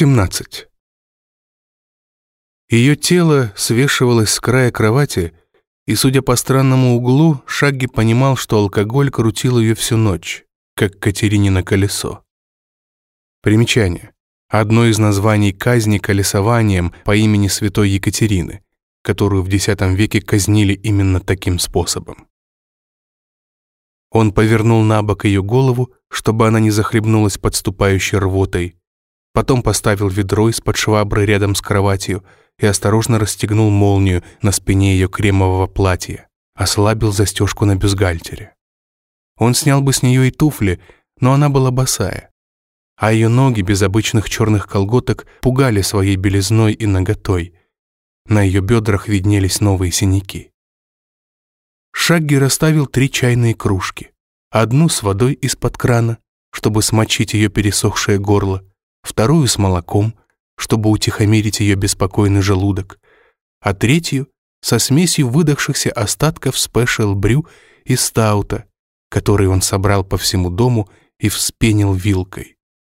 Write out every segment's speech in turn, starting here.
17. Ее тело свешивалось с края кровати, и, судя по странному углу, Шагги понимал, что алкоголь крутил ее всю ночь, как Катеринино колесо. Примечание. Одно из названий казни колесованием по имени святой Екатерины, которую в X веке казнили именно таким способом. Он повернул на бок ее голову, чтобы она не захлебнулась подступающей рвотой, потом поставил ведро из-под швабры рядом с кроватью и осторожно расстегнул молнию на спине ее кремового платья, ослабил застежку на бюстгальтере. Он снял бы с нее и туфли, но она была босая, а ее ноги без обычных черных колготок пугали своей белизной и наготой. На ее бедрах виднелись новые синяки. Шагги расставил три чайные кружки. Одну с водой из-под крана, чтобы смочить ее пересохшее горло, вторую с молоком, чтобы утихомирить ее беспокойный желудок, а третью со смесью выдохшихся остатков спешл брю и стаута, который он собрал по всему дому и вспенил вилкой.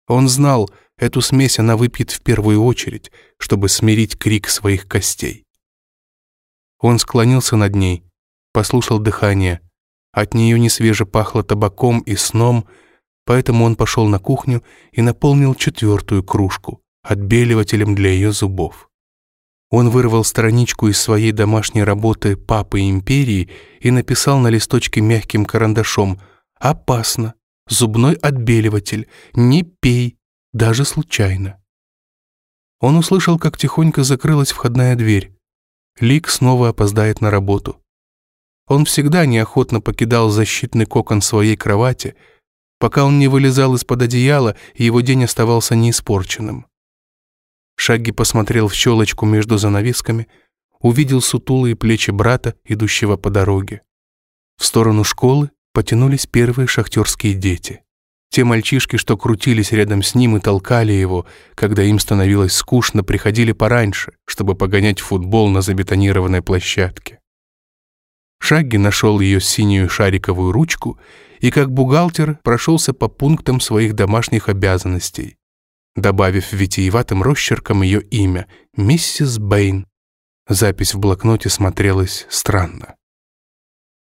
Он знал, эту смесь она выпьет в первую очередь, чтобы смирить крик своих костей. Он склонился над ней, послушал дыхание. От нее не свеже пахло табаком и сном, поэтому он пошел на кухню и наполнил четвертую кружку отбеливателем для ее зубов. Он вырвал страничку из своей домашней работы «Папы империи» и написал на листочке мягким карандашом «Опасно! Зубной отбеливатель! Не пей! Даже случайно!» Он услышал, как тихонько закрылась входная дверь. Лик снова опоздает на работу. Он всегда неохотно покидал защитный кокон своей кровати, пока он не вылезал из-под одеяла, его день оставался неиспорченным. Шагги посмотрел в щелочку между занавесками, увидел сутулые плечи брата, идущего по дороге. В сторону школы потянулись первые шахтерские дети. Те мальчишки, что крутились рядом с ним и толкали его, когда им становилось скучно, приходили пораньше, чтобы погонять футбол на забетонированной площадке. Шагги нашел ее синюю шариковую ручку и как бухгалтер прошелся по пунктам своих домашних обязанностей, добавив витиеватым росчерком ее имя — миссис Бэйн. Запись в блокноте смотрелась странно.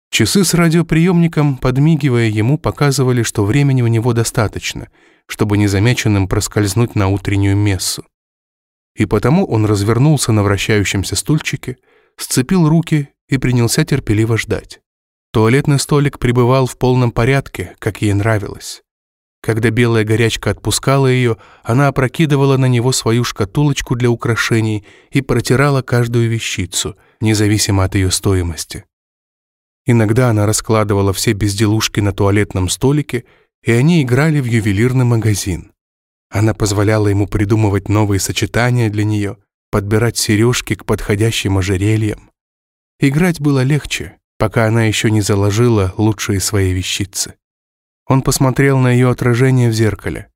Часы с радиоприемником, подмигивая ему, показывали, что времени у него достаточно, чтобы незамеченным проскользнуть на утреннюю мессу. И потому он развернулся на вращающемся стульчике, сцепил руки и принялся терпеливо ждать. Туалетный столик пребывал в полном порядке, как ей нравилось. Когда белая горячка отпускала ее, она опрокидывала на него свою шкатулочку для украшений и протирала каждую вещицу, независимо от ее стоимости. Иногда она раскладывала все безделушки на туалетном столике, и они играли в ювелирный магазин. Она позволяла ему придумывать новые сочетания для нее, подбирать сережки к подходящим ожерельям. Играть было легче, пока она еще не заложила лучшие свои вещицы. Он посмотрел на ее отражение в зеркале.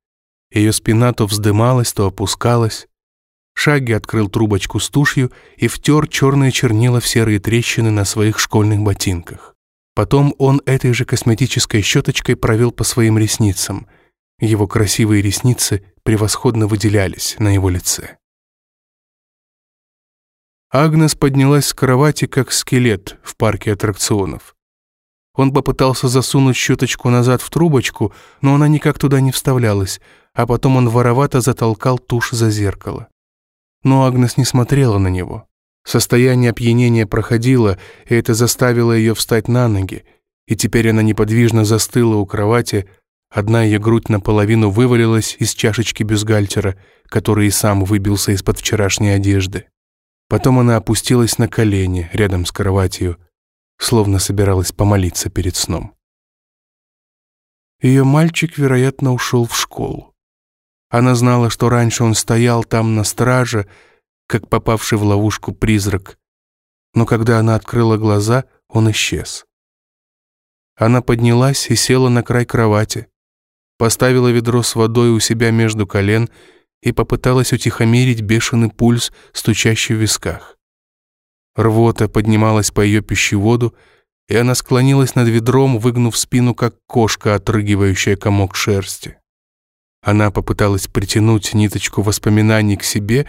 Ее спина то вздымалась, то опускалась. Шаги открыл трубочку с тушью и втер черные чернила в серые трещины на своих школьных ботинках. Потом он этой же косметической щеточкой провел по своим ресницам. Его красивые ресницы превосходно выделялись на его лице. Агнес поднялась с кровати, как скелет в парке аттракционов. Он попытался засунуть щеточку назад в трубочку, но она никак туда не вставлялась, а потом он воровато затолкал тушь за зеркало. Но Агнес не смотрела на него. Состояние опьянения проходило, и это заставило ее встать на ноги, и теперь она неподвижно застыла у кровати, одна ее грудь наполовину вывалилась из чашечки бюстгальтера, который и сам выбился из-под вчерашней одежды. Потом она опустилась на колени рядом с кроватью, словно собиралась помолиться перед сном. Ее мальчик, вероятно, ушел в школу. Она знала, что раньше он стоял там на страже, как попавший в ловушку призрак, но когда она открыла глаза, он исчез. Она поднялась и села на край кровати, поставила ведро с водой у себя между колен и попыталась утихомирить бешеный пульс, стучащий в висках. Рвота поднималась по ее пищеводу, и она склонилась над ведром, выгнув спину, как кошка, отрыгивающая комок шерсти. Она попыталась притянуть ниточку воспоминаний к себе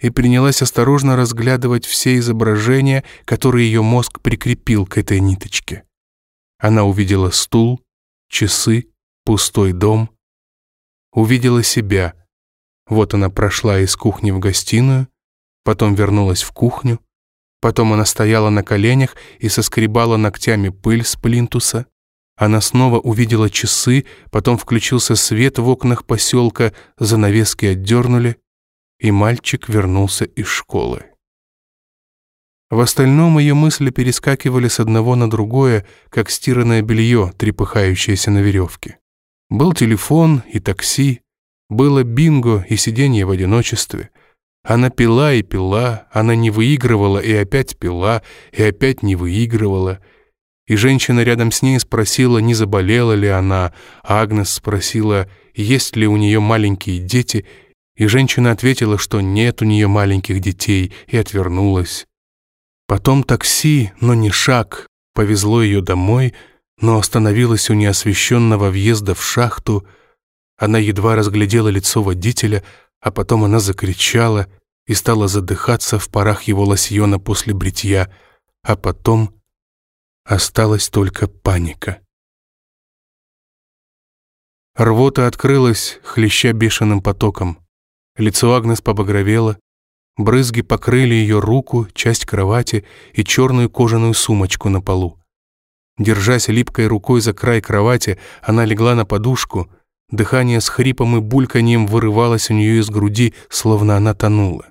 и принялась осторожно разглядывать все изображения, которые ее мозг прикрепил к этой ниточке. Она увидела стул, часы, пустой дом. Увидела себя. Вот она прошла из кухни в гостиную, потом вернулась в кухню, потом она стояла на коленях и соскребала ногтями пыль с плинтуса. Она снова увидела часы, потом включился свет в окнах поселка, занавески отдернули, и мальчик вернулся из школы. В остальном ее мысли перескакивали с одного на другое, как стиранное белье, трепыхающееся на веревке. Был телефон и такси, было бинго и сиденье в одиночестве. Она пила и пила, она не выигрывала и опять пила, и опять не выигрывала. И женщина рядом с ней спросила, не заболела ли она, Агнес спросила, есть ли у нее маленькие дети, и женщина ответила, что нет у нее маленьких детей, и отвернулась. Потом такси, но не шаг, повезло ее домой, но остановилась у неосвещенного въезда в шахту. Она едва разглядела лицо водителя, а потом она закричала и стала задыхаться в парах его лосьона после бритья, а потом осталась только паника. Рвота открылась, хлеща бешеным потоком. Лицо Агнес побагровело, брызги покрыли ее руку, часть кровати и черную кожаную сумочку на полу. Держась липкой рукой за край кровати, она легла на подушку, дыхание с хрипом и бульканьем вырывалось у нее из груди, словно она тонула.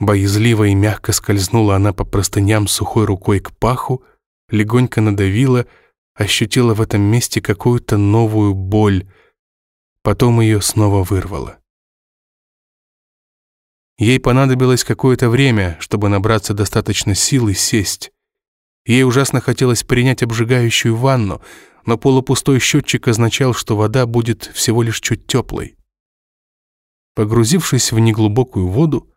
Боязливо и мягко скользнула она по простыням сухой рукой к паху, легонько надавила, ощутила в этом месте какую-то новую боль, потом ее снова вырвало. Ей понадобилось какое-то время, чтобы набраться достаточно сил и сесть. Ей ужасно хотелось принять обжигающую ванну, но полупустой счетчик означал, что вода будет всего лишь чуть теплой. Погрузившись в неглубокую воду,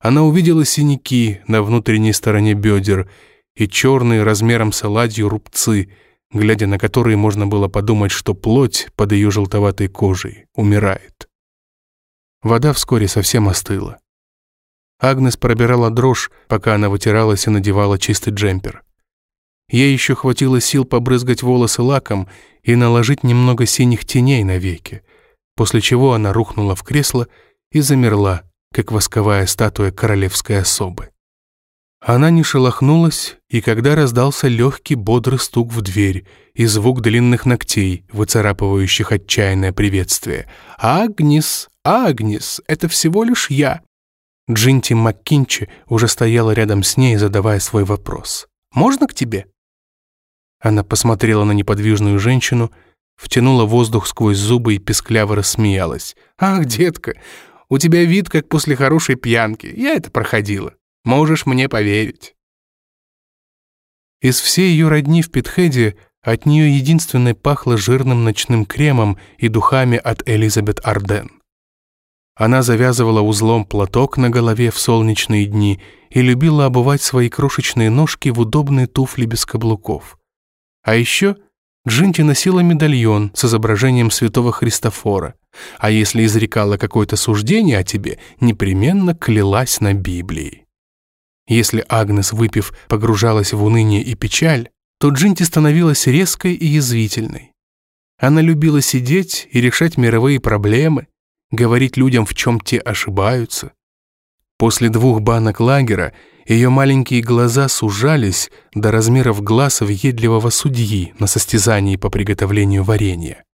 она увидела синяки на внутренней стороне бедер и черные размером с оладью рубцы, глядя на которые можно было подумать, что плоть под ее желтоватой кожей умирает. Вода вскоре совсем остыла. Агнес пробирала дрожь, пока она вытиралась и надевала чистый джемпер. Ей еще хватило сил побрызгать волосы лаком и наложить немного синих теней на веки, после чего она рухнула в кресло и замерла, как восковая статуя королевской особы. Она не шелохнулась, и когда раздался легкий бодрый стук в дверь и звук длинных ногтей, выцарапывающих отчаянное приветствие. «Агнес! Агнес! Это всего лишь я!» Джинти МакКинчи уже стояла рядом с ней, задавая свой вопрос. «Можно к тебе?» Она посмотрела на неподвижную женщину, втянула воздух сквозь зубы и пескляво рассмеялась. «Ах, детка, у тебя вид, как после хорошей пьянки. Я это проходила. Можешь мне поверить». Из всей ее родни в Питхеде от нее единственной пахло жирным ночным кремом и духами от Элизабет Арден. Она завязывала узлом платок на голове в солнечные дни и любила обувать свои крошечные ножки в удобные туфли без каблуков. А еще Джинти носила медальон с изображением святого Христофора, а если изрекала какое-то суждение о тебе, непременно клялась на Библии. Если Агнес, выпив, погружалась в уныние и печаль, то Джинти становилась резкой и язвительной. Она любила сидеть и решать мировые проблемы, говорить людям, в чем те ошибаются. После двух банок лагера ее маленькие глаза сужались до размеров глаз въедливого судьи на состязании по приготовлению варенья.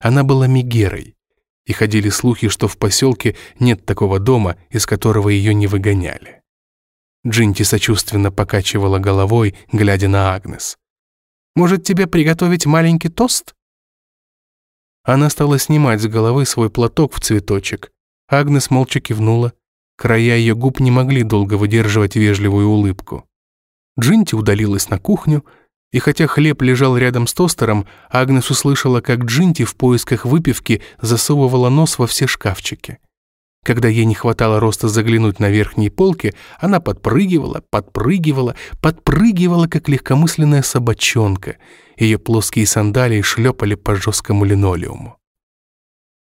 Она была мигерой, и ходили слухи, что в поселке нет такого дома, из которого ее не выгоняли. Джинти сочувственно покачивала головой, глядя на Агнес. «Может, тебе приготовить маленький тост?» Она стала снимать с головы свой платок в цветочек. Агнес молча кивнула. Края ее губ не могли долго выдерживать вежливую улыбку. Джинти удалилась на кухню, и хотя хлеб лежал рядом с тостером, Агнес услышала, как Джинти в поисках выпивки засовывала нос во все шкафчики. Когда ей не хватало роста заглянуть на верхние полки, она подпрыгивала, подпрыгивала, подпрыгивала, как легкомысленная собачонка. Ее плоские сандалии шлепали по жесткому линолеуму.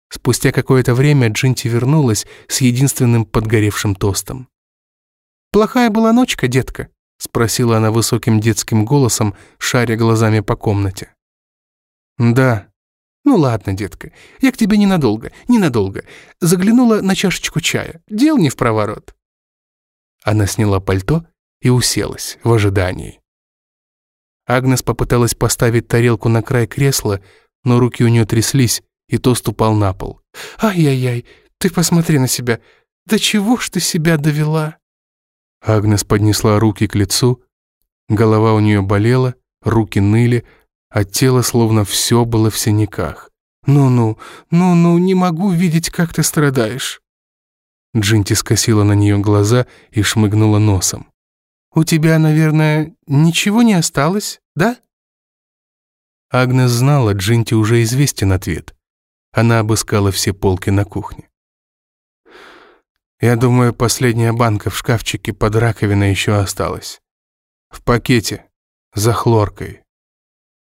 Спустя какое-то время Джинти вернулась с единственным подгоревшим тостом. «Плохая была ночка, детка?» — спросила она высоким детским голосом, шаря глазами по комнате. «Да». «Ну ладно, детка, я к тебе ненадолго, ненадолго. Заглянула на чашечку чая. Дел не в проворот». Она сняла пальто и уселась в ожидании. Агнес попыталась поставить тарелку на край кресла, но руки у нее тряслись, и тост упал на пол. «Ай-яй-яй, ты посмотри на себя. Да чего ж ты себя довела?» Агнес поднесла руки к лицу, голова у нее болела, руки ныли, а тело словно все было в синяках. «Ну-ну, ну-ну, не могу видеть, как ты страдаешь». Джинти скосила на нее глаза и шмыгнула носом. «У тебя, наверное, ничего не осталось, да?» Агнес знала, Джинти уже известен ответ. Она обыскала все полки на кухне. Я думаю, последняя банка в шкафчике под раковиной еще осталась. В пакете, за хлоркой.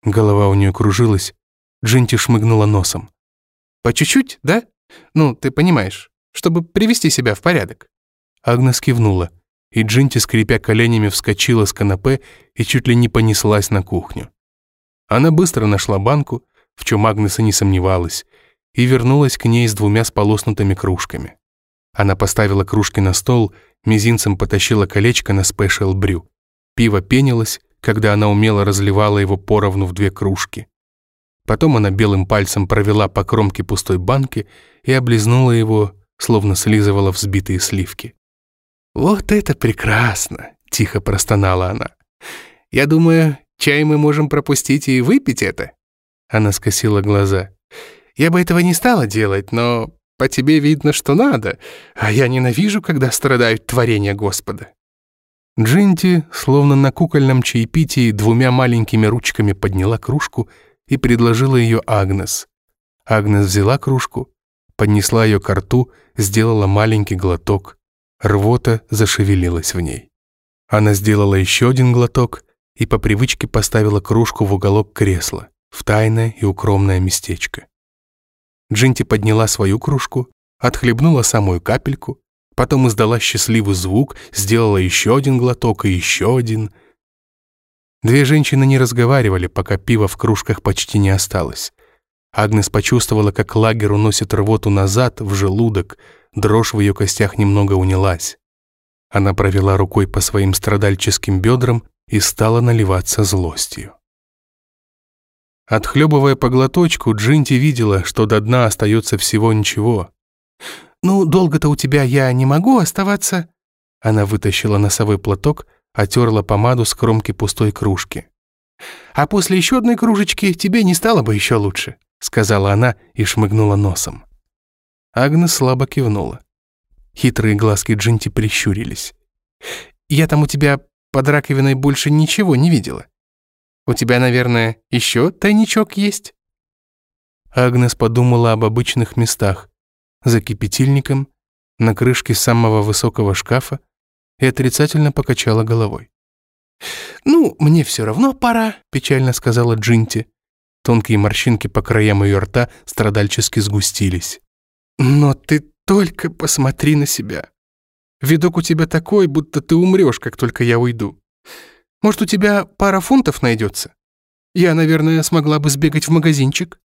Голова у нее кружилась, Джинти шмыгнула носом. «По чуть-чуть, да? Ну, ты понимаешь, чтобы привести себя в порядок». Агнес кивнула, и Джинти, скрипя коленями, вскочила с канапе и чуть ли не понеслась на кухню. Она быстро нашла банку, в чем Агнес и не сомневалась, и вернулась к ней с двумя сполоснутыми кружками. Она поставила кружки на стол, мизинцем потащила колечко на спешл брю. Пиво пенилось, когда она умело разливала его поровну в две кружки. Потом она белым пальцем провела по кромке пустой банки и облизнула его, словно слизывала взбитые сливки. «Вот это прекрасно!» — тихо простонала она. «Я думаю, чай мы можем пропустить и выпить это?» Она скосила глаза. «Я бы этого не стала делать, но по тебе видно, что надо, а я ненавижу, когда страдают творения Господа». Джинти, словно на кукольном чаепитии, двумя маленькими ручками подняла кружку и предложила ее Агнес. Агнес взяла кружку, поднесла ее к рту, сделала маленький глоток. Рвота зашевелилась в ней. Она сделала еще один глоток и по привычке поставила кружку в уголок кресла, в тайное и укромное местечко. Джинти подняла свою кружку, отхлебнула самую капельку, потом издала счастливый звук, сделала еще один глоток и еще один. Две женщины не разговаривали, пока пива в кружках почти не осталось. Агнес почувствовала, как лагер уносит рвоту назад, в желудок, дрожь в ее костях немного унялась. Она провела рукой по своим страдальческим бедрам и стала наливаться злостью. Отхлебывая по глоточку, Джинти видела, что до дна остается всего ничего. «Ну, долго-то у тебя я не могу оставаться...» Она вытащила носовой платок, отерла помаду с кромки пустой кружки. «А после еще одной кружечки тебе не стало бы еще лучше», сказала она и шмыгнула носом. Агнес слабо кивнула. Хитрые глазки Джинти прищурились. «Я там у тебя под раковиной больше ничего не видела. У тебя, наверное, еще тайничок есть?» Агнес подумала об обычных местах. За кипятильником, на крышке самого высокого шкафа и отрицательно покачала головой. «Ну, мне все равно пора», — печально сказала Джинти. Тонкие морщинки по краям ее рта страдальчески сгустились. «Но ты только посмотри на себя. Видок у тебя такой, будто ты умрешь, как только я уйду. Может, у тебя пара фунтов найдется? Я, наверное, смогла бы сбегать в магазинчик».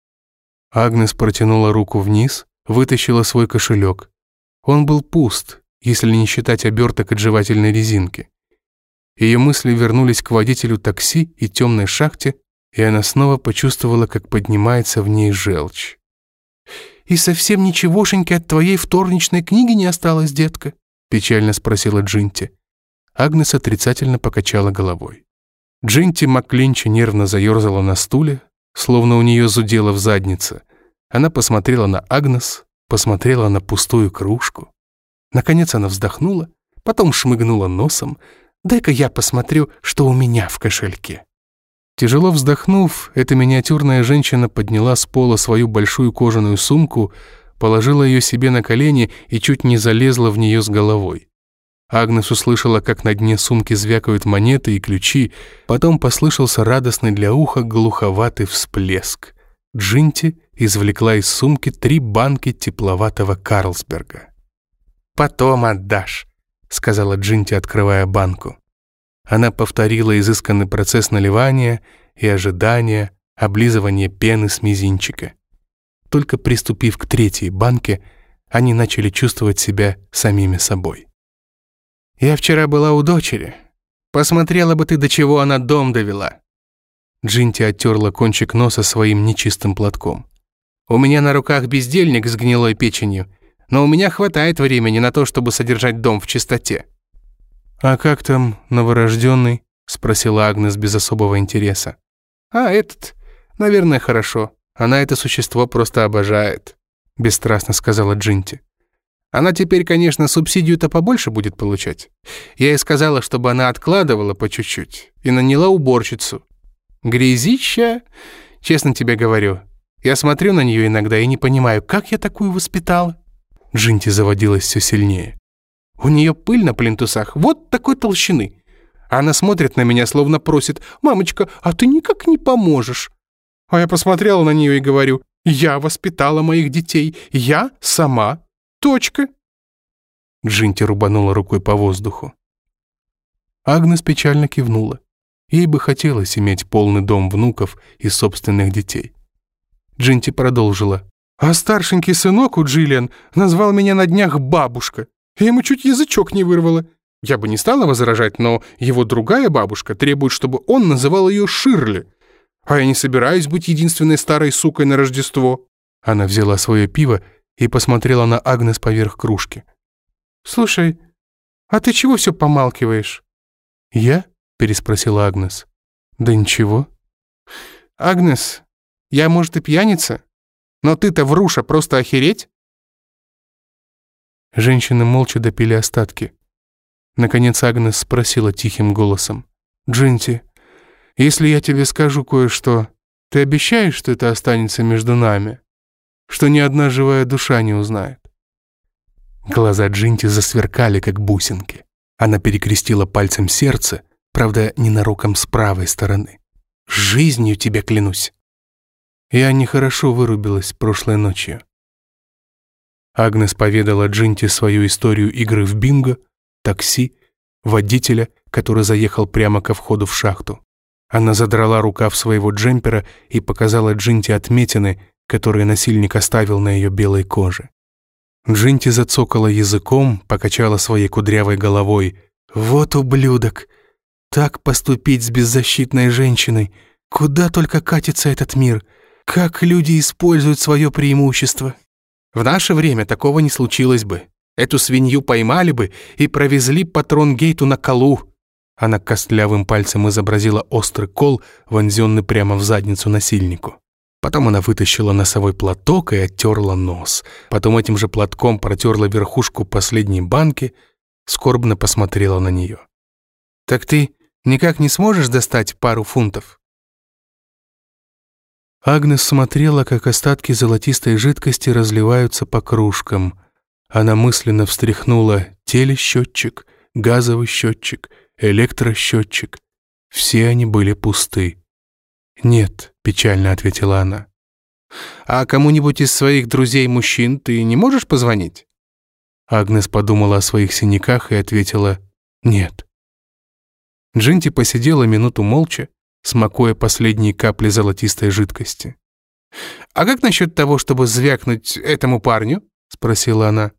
Агнес протянула руку вниз, вытащила свой кошелек. Он был пуст, если не считать оберток от жевательной резинки. Ее мысли вернулись к водителю такси и темной шахте, и она снова почувствовала, как поднимается в ней желчь. «И совсем ничегошеньки от твоей вторничной книги не осталось, детка?» печально спросила Джинти. Агнес отрицательно покачала головой. Джинти Маклинчи нервно заерзала на стуле, словно у нее зудело в заднице. Она посмотрела на Агнес, посмотрела на пустую кружку. Наконец она вздохнула, потом шмыгнула носом. «Дай-ка я посмотрю, что у меня в кошельке». Тяжело вздохнув, эта миниатюрная женщина подняла с пола свою большую кожаную сумку, положила ее себе на колени и чуть не залезла в нее с головой. Агнес услышала, как на дне сумки звякают монеты и ключи, потом послышался радостный для уха глуховатый всплеск. Джинти извлекла из сумки три банки тепловатого Карлсберга. «Потом отдашь», — сказала Джинти, открывая банку. Она повторила изысканный процесс наливания и ожидания, облизывания пены с мизинчика. Только приступив к третьей банке, они начали чувствовать себя самими собой. «Я вчера была у дочери. Посмотрела бы ты, до чего она дом довела». Джинти оттерла кончик носа своим нечистым платком. «У меня на руках бездельник с гнилой печенью, но у меня хватает времени на то, чтобы содержать дом в чистоте». «А как там новорожденный?» — спросила Агнес без особого интереса. «А этот, наверное, хорошо. Она это существо просто обожает», — бесстрастно сказала Джинти. «Она теперь, конечно, субсидию-то побольше будет получать. Я ей сказала, чтобы она откладывала по чуть-чуть и наняла уборщицу. Грязища, честно тебе говорю. Я смотрю на нее иногда и не понимаю, как я такую воспитала». Джинти заводилась все сильнее. У нее пыль на плинтусах вот такой толщины. Она смотрит на меня, словно просит, «Мамочка, а ты никак не поможешь». А я посмотрела на нее и говорю, «Я воспитала моих детей. Я сама. Точка». Джинти рубанула рукой по воздуху. Агнес печально кивнула. Ей бы хотелось иметь полный дом внуков и собственных детей. Джинти продолжила. «А старшенький сынок у Джиллиан назвал меня на днях бабушка. Я ему чуть язычок не вырвала. Я бы не стала возражать, но его другая бабушка требует, чтобы он называл ее Ширли. А я не собираюсь быть единственной старой сукой на Рождество». Она взяла свое пиво и посмотрела на Агнес поверх кружки. «Слушай, а ты чего все помалкиваешь?» «Я?» — переспросила Агнес. «Да ничего». «Агнес, я, может, и пьяница, но ты-то вруша просто охереть?» Женщины молча допили остатки. Наконец Агнес спросила тихим голосом. «Джинти, если я тебе скажу кое-что, ты обещаешь, что это останется между нами? Что ни одна живая душа не узнает?» Глаза Джинти засверкали, как бусинки. Она перекрестила пальцем сердце, правда, ненароком с правой стороны. «Жизнью тебе клянусь!» Я нехорошо вырубилась прошлой ночью. Агнес поведала Джинти свою историю игры в бинго, такси, водителя, который заехал прямо ко входу в шахту. Она задрала рукав своего джемпера и показала Джинти отметины, которые насильник оставил на ее белой коже. Джинти зацокала языком, покачала своей кудрявой головой. «Вот ублюдок! Так поступить с беззащитной женщиной! Куда только катится этот мир! Как люди используют свое преимущество!» В наше время такого не случилось бы. Эту свинью поймали бы и провезли по Тронгейту на колу». Она костлявым пальцем изобразила острый кол, вонзенный прямо в задницу насильнику. Потом она вытащила носовой платок и оттерла нос. Потом этим же платком протерла верхушку последней банки, скорбно посмотрела на нее. «Так ты никак не сможешь достать пару фунтов?» Агнес смотрела, как остатки золотистой жидкости разливаются по кружкам. Она мысленно встряхнула телесчетчик, газовый счетчик, электросчетчик. Все они были пусты. «Нет», — печально ответила она. «А кому-нибудь из своих друзей-мужчин ты не можешь позвонить?» Агнес подумала о своих синяках и ответила «нет». Джинти посидела минуту молча, смакуя последние капли золотистой жидкости. «А как насчет того, чтобы звякнуть этому парню?» — спросила она.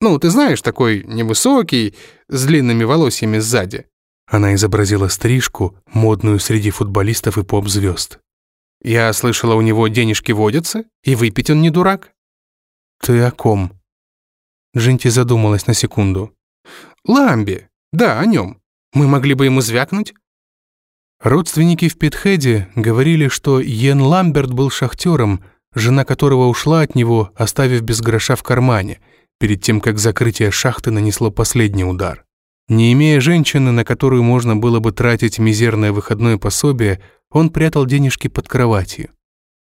«Ну, ты знаешь, такой невысокий, с длинными волосьями сзади». Она изобразила стрижку, модную среди футболистов и поп-звезд. «Я слышала, у него денежки водятся, и выпить он не дурак». «Ты о ком?» Джинти задумалась на секунду. «Ламби. Да, о нем. Мы могли бы ему звякнуть. Родственники в Питхеде говорили, что Йен Ламберт был шахтером, жена которого ушла от него, оставив без гроша в кармане, перед тем, как закрытие шахты нанесло последний удар. Не имея женщины, на которую можно было бы тратить мизерное выходное пособие, он прятал денежки под кроватью.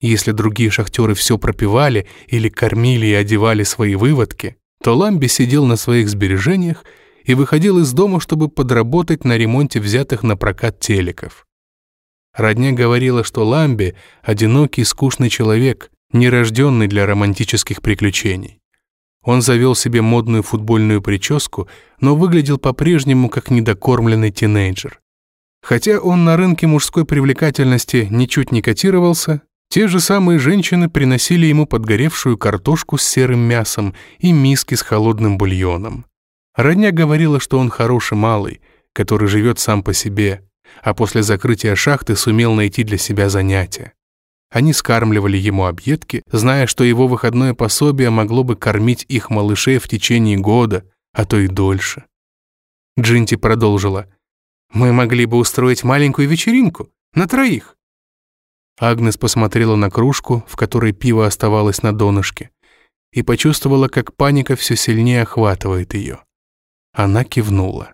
Если другие шахтеры все пропивали или кормили и одевали свои выводки, то Ламби сидел на своих сбережениях и выходил из дома, чтобы подработать на ремонте взятых на прокат телеков. Родня говорила, что Ламби – одинокий, скучный человек, нерожденный для романтических приключений. Он завел себе модную футбольную прическу, но выглядел по-прежнему как недокормленный тинейджер. Хотя он на рынке мужской привлекательности ничуть не котировался, те же самые женщины приносили ему подгоревшую картошку с серым мясом и миски с холодным бульоном. Родня говорила, что он хороший малый, который живет сам по себе, а после закрытия шахты сумел найти для себя занятия. Они скармливали ему объедки, зная, что его выходное пособие могло бы кормить их малышей в течение года, а то и дольше. Джинти продолжила. «Мы могли бы устроить маленькую вечеринку на троих». Агнес посмотрела на кружку, в которой пиво оставалось на донышке, и почувствовала, как паника все сильнее охватывает ее. Она кивнула.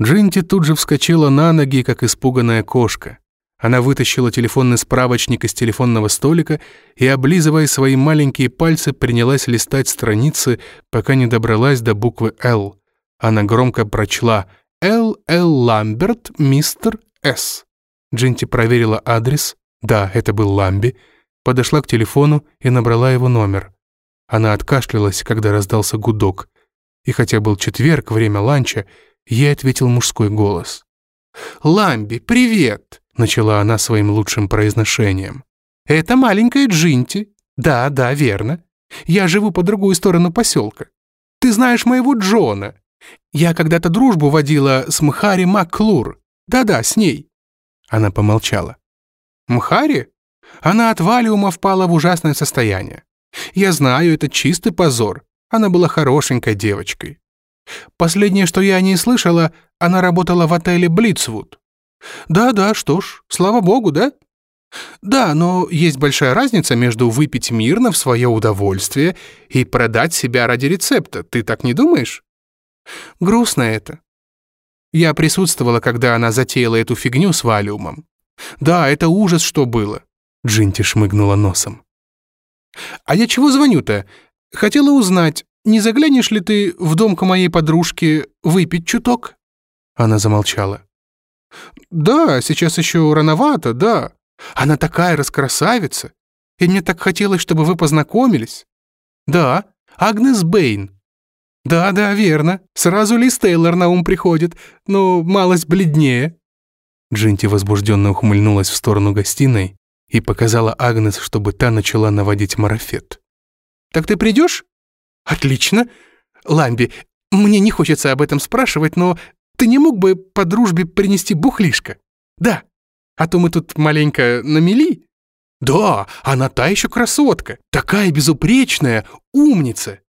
Джинти тут же вскочила на ноги, как испуганная кошка. Она вытащила телефонный справочник из телефонного столика и, облизывая свои маленькие пальцы, принялась листать страницы, пока не добралась до буквы «Л». Она громко прочла «Л. Л. Ламберт, мистер С». Джинти проверила адрес. Да, это был Ламби. Подошла к телефону и набрала его номер. Она откашлялась, когда раздался гудок. И хотя был четверг, время ланча, ей ответил мужской голос. «Ламби, привет!» Начала она своим лучшим произношением. «Это маленькая Джинти. Да, да, верно. Я живу по другую сторону поселка. Ты знаешь моего Джона. Я когда-то дружбу водила с Мхари Макклур. Да-да, с ней». Она помолчала. «Мхари? Она от валиума впала в ужасное состояние. Я знаю, это чистый позор. Она была хорошенькой девочкой. Последнее, что я о ней слышала, она работала в отеле Блицвуд. Да-да, что ж, слава богу, да? Да, но есть большая разница между выпить мирно в свое удовольствие и продать себя ради рецепта, ты так не думаешь? Грустно это. Я присутствовала, когда она затеяла эту фигню с валиумом. Да, это ужас, что было. Джинти шмыгнула носом. А я чего звоню-то? Хотела узнать, не заглянешь ли ты в дом к моей подружке выпить чуток? Она замолчала. «Да, сейчас еще рановато, да. Она такая раскрасавица. И мне так хотелось, чтобы вы познакомились. Да, Агнес Бэйн. Да-да, верно. Сразу Лиз Тейлор на ум приходит, но малость бледнее». Джинти возбужденно ухмыльнулась в сторону гостиной и показала Агнес, чтобы та начала наводить марафет. «Так ты придешь? Отлично. Ламби, мне не хочется об этом спрашивать, но ты не мог бы по дружбе принести бухлишко? Да. А то мы тут маленько намели. Да, она та еще красотка. Такая безупречная, умница.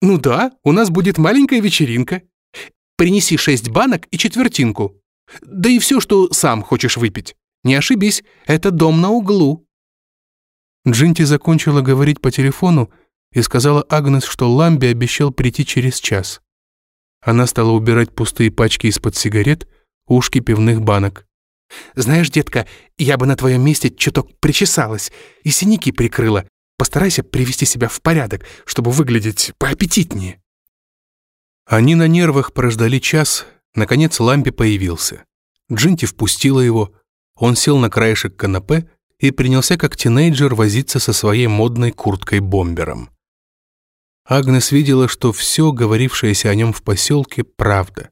Ну да, у нас будет маленькая вечеринка. Принеси шесть банок и четвертинку. Да и все, что сам хочешь выпить. Не ошибись, это дом на углу». Джинти закончила говорить по телефону и сказала Агнес, что Ламби обещал прийти через час. Она стала убирать пустые пачки из-под сигарет, ушки пивных банок. «Знаешь, детка, я бы на твоем месте чуток причесалась и синяки прикрыла. Постарайся привести себя в порядок, чтобы выглядеть поаппетитнее». Они на нервах прождали час, наконец Лампи появился. Джинти впустила его, он сел на краешек канапе и принялся как тинейджер возиться со своей модной курткой-бомбером. Агнес видела, что все, говорившееся о нем в поселке, правда.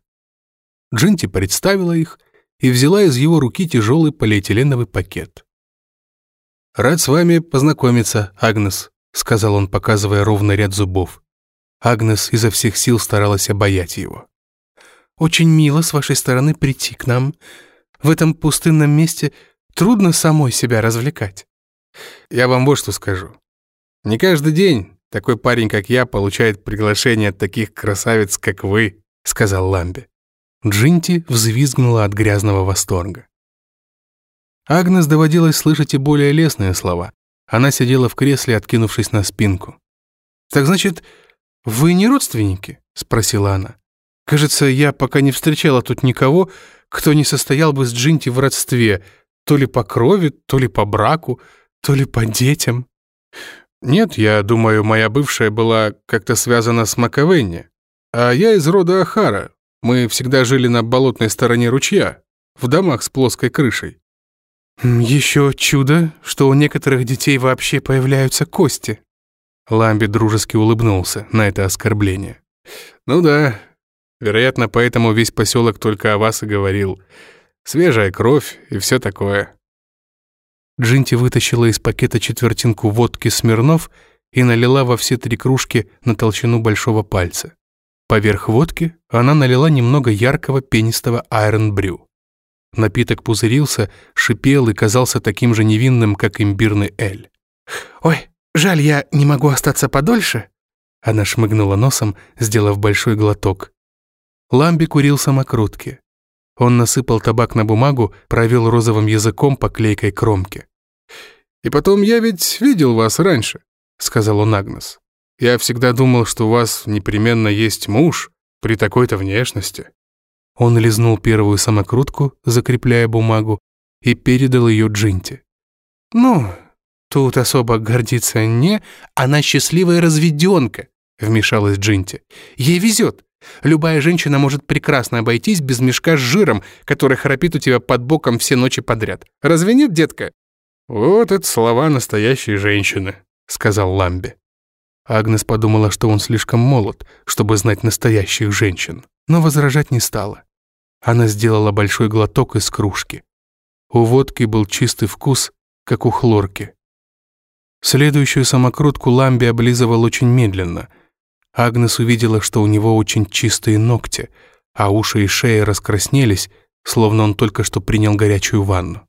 Джинти представила их и взяла из его руки тяжелый полиэтиленовый пакет. «Рад с вами познакомиться, Агнес», — сказал он, показывая ровный ряд зубов. Агнес изо всех сил старалась обаять его. «Очень мило с вашей стороны прийти к нам. В этом пустынном месте трудно самой себя развлекать». «Я вам вот что скажу. Не каждый день такой парень, как я, получает приглашение от таких красавиц, как вы», — сказал Ламби. Джинти взвизгнула от грязного восторга. Агнес доводилось слышать и более лестные слова. Она сидела в кресле, откинувшись на спинку. «Так значит, вы не родственники?» — спросила она. «Кажется, я пока не встречала тут никого, кто не состоял бы с Джинти в родстве, то ли по крови, то ли по браку, то ли по детям». «Нет, я думаю, моя бывшая была как-то связана с Маковенни. А я из рода Ахара. Мы всегда жили на болотной стороне ручья, в домах с плоской крышей». «Еще чудо, что у некоторых детей вообще появляются кости». Ламби дружески улыбнулся на это оскорбление. «Ну да, вероятно, поэтому весь поселок только о вас и говорил. Свежая кровь и все такое». Джинти вытащила из пакета четвертинку водки Смирнов и налила во все три кружки на толщину большого пальца. Поверх водки она налила немного яркого пенистого Iron Brew. Напиток пузырился, шипел и казался таким же невинным, как имбирный эль. «Ой, жаль, я не могу остаться подольше», она шмыгнула носом, сделав большой глоток. Ламби курил самокрутки. Он насыпал табак на бумагу, провел розовым языком по клейкой кромке. «И потом я ведь видел вас раньше», — сказал он Агнес. «Я всегда думал, что у вас непременно есть муж при такой-то внешности». Он лизнул первую самокрутку, закрепляя бумагу, и передал ее Джинте. «Ну, тут особо гордиться не, она счастливая разведенка», — вмешалась Джинти. «Ей везет. Любая женщина может прекрасно обойтись без мешка с жиром, который храпит у тебя под боком все ночи подряд. Разве нет, детка?» «Вот это слова настоящей женщины», — сказал Ламби. Агнес подумала, что он слишком молод, чтобы знать настоящих женщин, но возражать не стала. Она сделала большой глоток из кружки. У водки был чистый вкус, как у хлорки. Следующую самокрутку Ламби облизывал очень медленно — Агнес увидела, что у него очень чистые ногти, а уши и шея раскраснелись, словно он только что принял горячую ванну.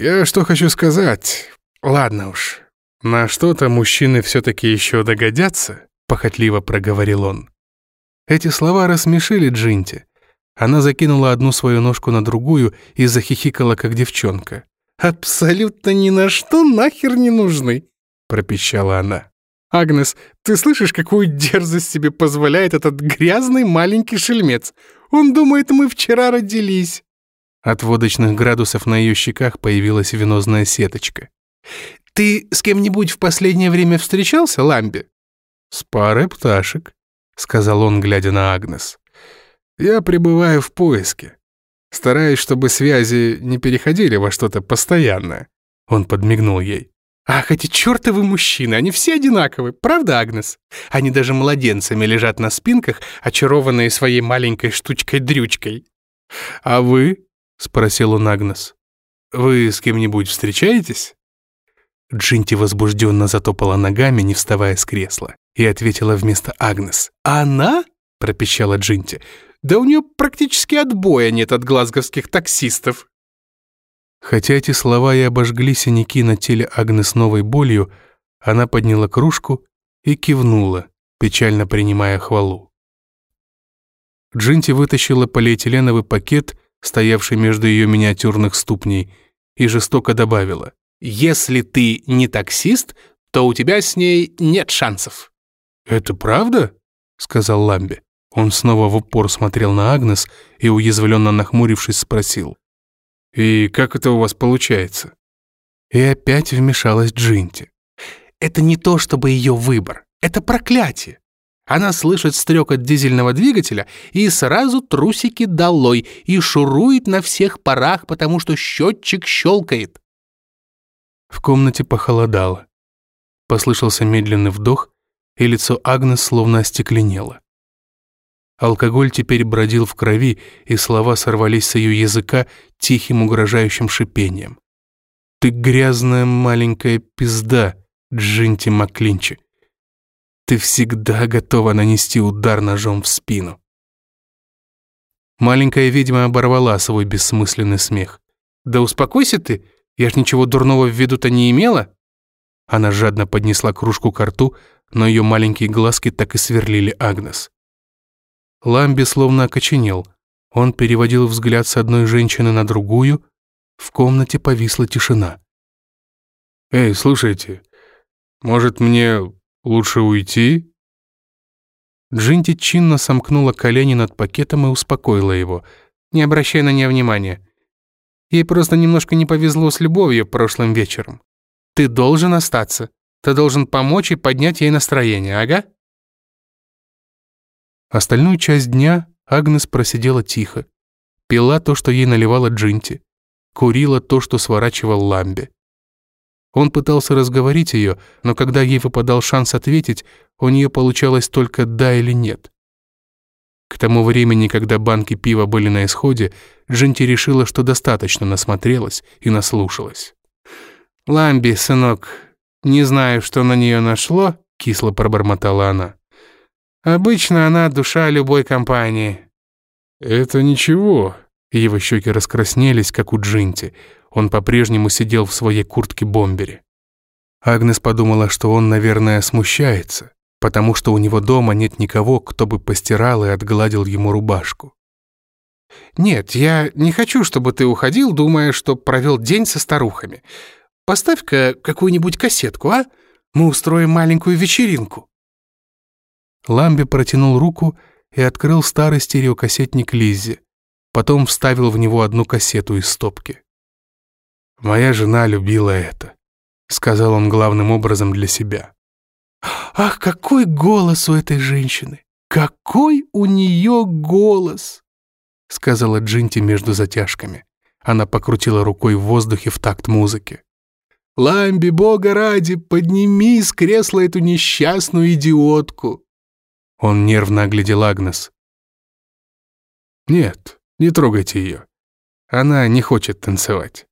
«Я что хочу сказать? Ладно уж, на что-то мужчины все-таки еще догодятся», — похотливо проговорил он. Эти слова рассмешили Джинти. Она закинула одну свою ножку на другую и захихикала, как девчонка. «Абсолютно ни на что нахер не нужны», — пропищала она. «Агнес, ты слышишь, какую дерзость себе позволяет этот грязный маленький шельмец? Он думает, мы вчера родились». От водочных градусов на ее щеках появилась венозная сеточка. «Ты с кем-нибудь в последнее время встречался, Ламби?» «С парой пташек», — сказал он, глядя на Агнес. «Я пребываю в поиске. Стараюсь, чтобы связи не переходили во что-то постоянное». Он подмигнул ей. Ах, эти чертовы мужчины, они все одинаковы, правда, Агнес? Они даже младенцами лежат на спинках, очарованные своей маленькой штучкой-дрючкой. А вы? Спросил он Агнес. Вы с кем-нибудь встречаетесь? Джинти возбужденно затопала ногами, не вставая с кресла, и ответила вместо Агнес. «Она?» — пропищала Джинти. «Да у нее практически отбоя нет от глазговских таксистов». Хотя эти слова и обожгли синяки на теле Агнес новой болью, она подняла кружку и кивнула, печально принимая хвалу. Джинти вытащила полиэтиленовый пакет, стоявший между ее миниатюрных ступней, и жестоко добавила, «Если ты не таксист, то у тебя с ней нет шансов». «Это правда?» — сказал Ламби. Он снова в упор смотрел на Агнес и, уязвленно нахмурившись, спросил, «И как это у вас получается?» И опять вмешалась Джинти. «Это не то чтобы ее выбор, это проклятие. Она слышит стрекот дизельного двигателя и сразу трусики долой и шурует на всех парах, потому что счетчик щелкает». В комнате похолодало. Послышался медленный вдох, и лицо Агнес словно остекленело. Алкоголь теперь бродил в крови, и слова сорвались с ее языка тихим угрожающим шипением. «Ты грязная маленькая пизда, Джинти Маклинчи. Ты всегда готова нанести удар ножом в спину». Маленькая ведьма оборвала свой бессмысленный смех. «Да успокойся ты, я ж ничего дурного в виду-то не имела». Она жадно поднесла кружку к рту, но ее маленькие глазки так и сверлили Агнес. Ламби словно окоченел. Он переводил взгляд с одной женщины на другую. В комнате повисла тишина. «Эй, слушайте, может, мне лучше уйти?» Джинти чинно сомкнула колени над пакетом и успокоила его. «Не обращай на нее внимания. Ей просто немножко не повезло с любовью прошлым вечером. Ты должен остаться. Ты должен помочь и поднять ей настроение, ага?» Остальную часть дня Агнес просидела тихо, пила то, что ей наливала Джинти, курила то, что сворачивал Ламби. Он пытался разговорить ее, но когда ей выпадал шанс ответить, у нее получалось только «да» или «нет». К тому времени, когда банки пива были на исходе, Джинти решила, что достаточно насмотрелась и наслушалась. «Ламби, сынок, не знаю, что на нее нашло», — кисло пробормотала она. «Обычно она душа любой компании». «Это ничего», — его щеки раскраснелись, как у Джинти. Он по-прежнему сидел в своей куртке-бомбере. Агнес подумала, что он, наверное, смущается потому что у него дома нет никого, кто бы постирал и отгладил ему рубашку. «Нет, я не хочу, чтобы ты уходил, думая, что провел день со старухами. Поставь-ка какую-нибудь кассетку, а? Мы устроим маленькую вечеринку». Ламби протянул руку и открыл старый стереокассетник Лиззи. Потом вставил в него одну кассету из стопки. «Моя жена любила это», — сказал он главным образом для себя. Ах, какой голос у этой женщины! Какой у нее голос! Сказала Джинти между затяжками. Она покрутила рукой в воздухе в такт музыки. «Ламби, бога ради, подними с кресла эту несчастную идиотку!» Он нервно оглядел Агнес. «Нет, не трогайте ее. Она не хочет танцевать».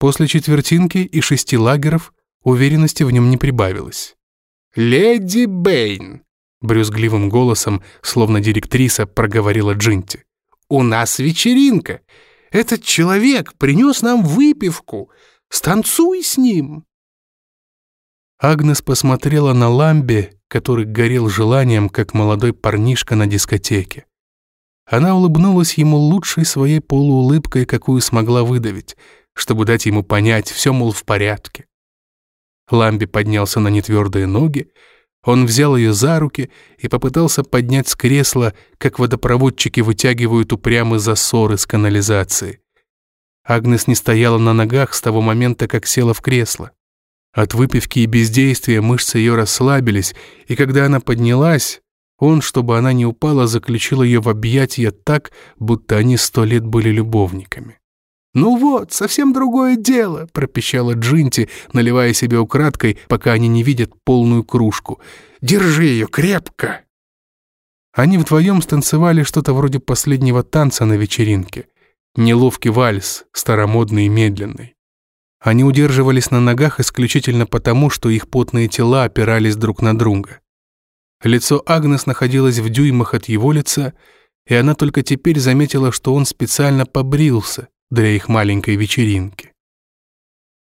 После четвертинки и шести лагеров уверенности в нем не прибавилось. «Леди Бэйн!» — брюзгливым голосом, словно директриса, проговорила Джинти. «У нас вечеринка. Этот человек принес нам выпивку. Станцуй с ним!» Агнес посмотрела на Ламби, который горел желанием, как молодой парнишка на дискотеке. Она улыбнулась ему лучшей своей полуулыбкой, какую смогла выдавить, чтобы дать ему понять, все, мол, в порядке. Ламби поднялся на нетвердые ноги, он взял ее за руки и попытался поднять с кресла, как водопроводчики вытягивают упрямый засор из канализации. Агнес не стояла на ногах с того момента, как села в кресло. От выпивки и бездействия мышцы ее расслабились, и когда она поднялась, он, чтобы она не упала, заключил ее в объятия так, будто они сто лет были любовниками. «Ну вот, совсем другое дело», — пропищала Джинти, наливая себе украдкой, пока они не видят полную кружку. «Держи ее крепко!» Они вдвоем станцевали что-то вроде последнего танца на вечеринке. Неловкий вальс, старомодный и медленный. Они удерживались на ногах исключительно потому, что их потные тела опирались друг на друга. Лицо Агнес находилось в дюймах от его лица, и она только теперь заметила, что он специально побрился, для их маленькой вечеринки.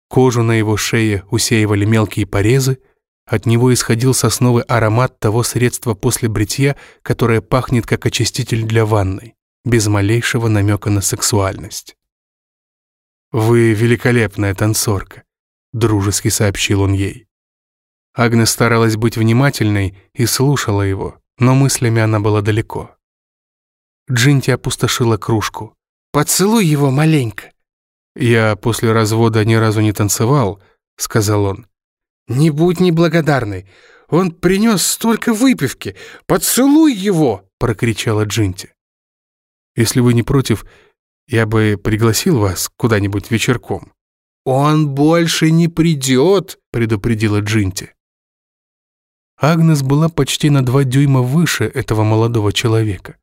Кожу на его шее усеивали мелкие порезы, от него исходил сосновый аромат того средства после бритья, которое пахнет как очиститель для ванной, без малейшего намека на сексуальность. «Вы великолепная танцорка», — дружески сообщил он ей. Агнес старалась быть внимательной и слушала его, но мыслями она была далеко. Джинти опустошила кружку. Поцелуй его маленько». «Я после развода ни разу не танцевал», — сказал он. «Не будь неблагодарной. Он принес столько выпивки. Поцелуй его!» — прокричала Джинти. «Если вы не против, я бы пригласил вас куда-нибудь вечерком». «Он больше не придет», — предупредила Джинти. Агнес была почти на два дюйма выше этого молодого человека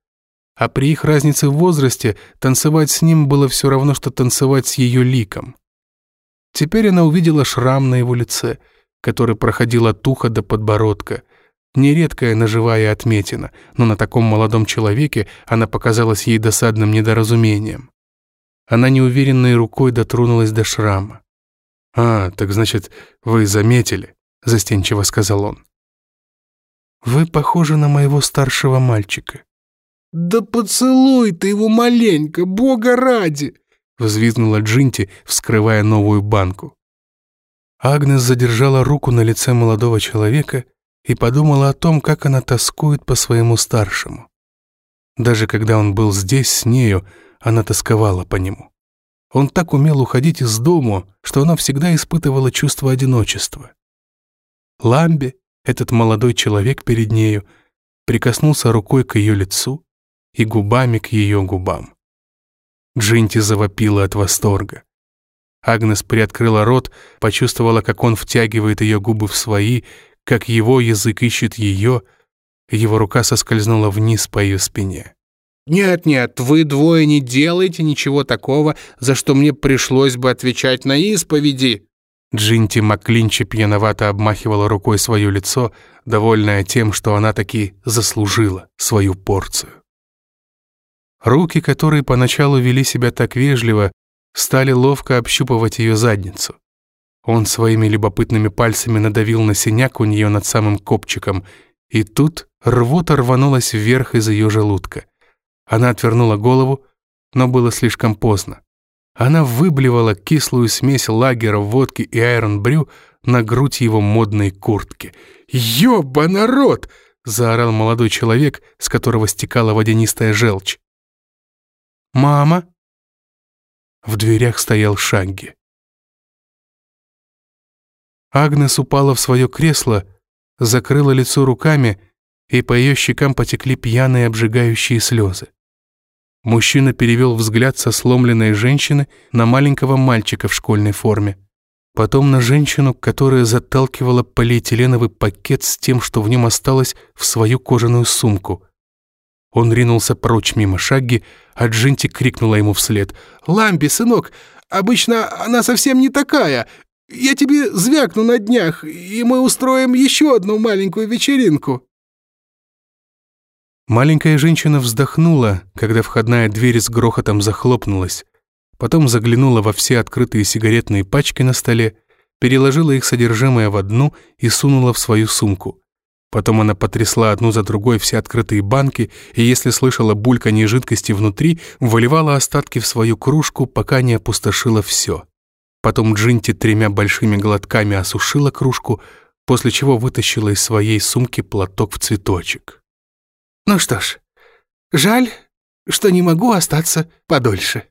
а при их разнице в возрасте танцевать с ним было все равно, что танцевать с ее ликом. Теперь она увидела шрам на его лице, который проходил от уха до подбородка. Нередкая ножевая отметина, но на таком молодом человеке она показалась ей досадным недоразумением. Она неуверенной рукой дотронулась до шрама. «А, так значит, вы заметили», — застенчиво сказал он. «Вы похожи на моего старшего мальчика», «Да поцелуй ты его маленько, бога ради!» взвизгнула Джинти, вскрывая новую банку. Агнес задержала руку на лице молодого человека и подумала о том, как она тоскует по своему старшему. Даже когда он был здесь с нею, она тосковала по нему. Он так умел уходить из дому, что она всегда испытывала чувство одиночества. Ламби, этот молодой человек перед нею, прикоснулся рукой к ее лицу, и губами к ее губам. Джинти завопила от восторга. Агнес приоткрыла рот, почувствовала, как он втягивает ее губы в свои, как его язык ищет ее. Его рука соскользнула вниз по ее спине. «Нет-нет, вы двое не делаете ничего такого, за что мне пришлось бы отвечать на исповеди». Джинти Маклинчи пьяновато обмахивала рукой свое лицо, довольная тем, что она таки заслужила свою порцию. Руки, которые поначалу вели себя так вежливо, стали ловко общупывать ее задницу. Он своими любопытными пальцами надавил на синяк у нее над самым копчиком, и тут рвота рванулась вверх из ее желудка. Она отвернула голову, но было слишком поздно. Она выблевала кислую смесь лагера, водки и айрон-брю на грудь его модной куртки. «Ёба, народ!» — заорал молодой человек, с которого стекала водянистая желчь. «Мама!» В дверях стоял Шагги. Агнес упала в свое кресло, закрыла лицо руками, и по ее щекам потекли пьяные обжигающие слезы. Мужчина перевел взгляд со сломленной женщины на маленького мальчика в школьной форме. Потом на женщину, которая заталкивала полиэтиленовый пакет с тем, что в нем осталось, в свою кожаную сумку. Он ринулся прочь мимо Шагги, а Джинти крикнула ему вслед. «Ламби, сынок, обычно она совсем не такая. Я тебе звякну на днях, и мы устроим еще одну маленькую вечеринку». Маленькая женщина вздохнула, когда входная дверь с грохотом захлопнулась. Потом заглянула во все открытые сигаретные пачки на столе, переложила их содержимое в одну и сунула в свою сумку. Потом она потрясла одну за другой все открытые банки, и если слышала бульканье жидкости внутри, выливала остатки в свою кружку, пока не опустошила все. Потом Джинти тремя большими глотками осушила кружку, после чего вытащила из своей сумки платок в цветочек. «Ну что ж, жаль, что не могу остаться подольше».